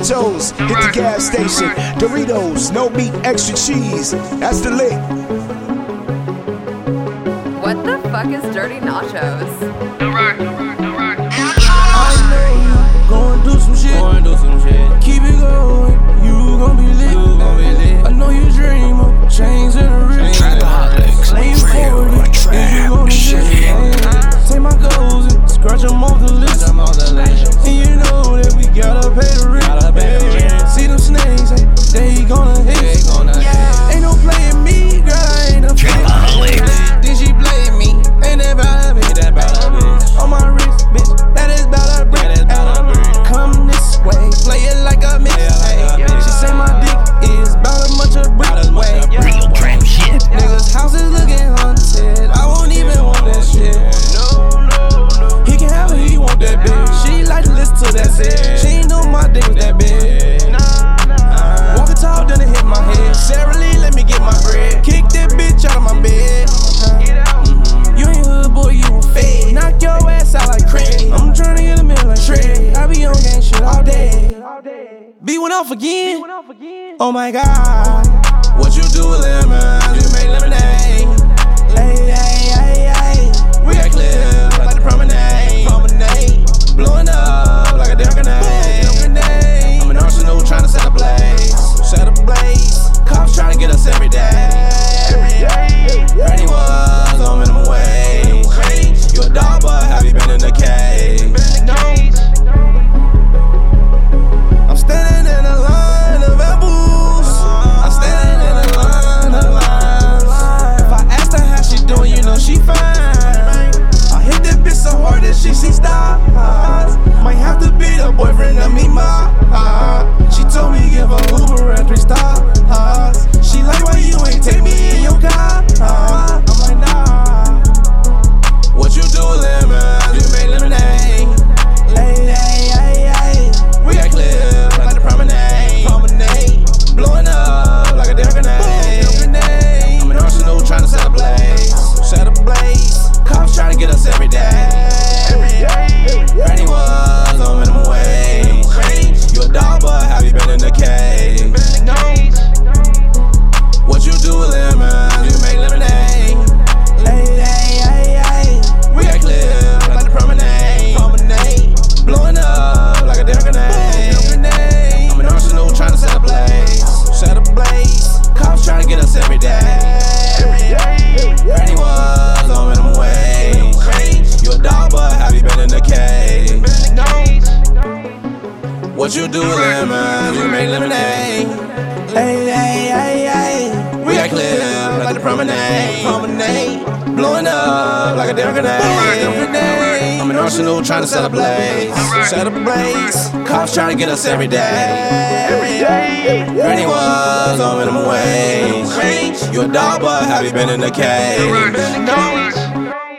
Nacho's hit the gas station. Doritos, no meat, extra cheese. That's the lick. What the fuck is dirty nachos? All right, all right. B went off again. Oh my god. What you do with lemons? You make lemonade. a grenade. I'm an arsenal trying to set a blaze. Set a blaze. Cops trying to get us every day. Granny was on minimum wage. You a dog, but have you been in the cage? What you do with? You make lemonade. Hey, hey, hey, hey. We got clear like the promenade. Promenade. Blowing up like a damn grenade. Arsenal trying to set a blaze. Set a blaze. Cops trying to get us every day. Every day. Granny was on minimum wage. You a dog, but have you been in the cage?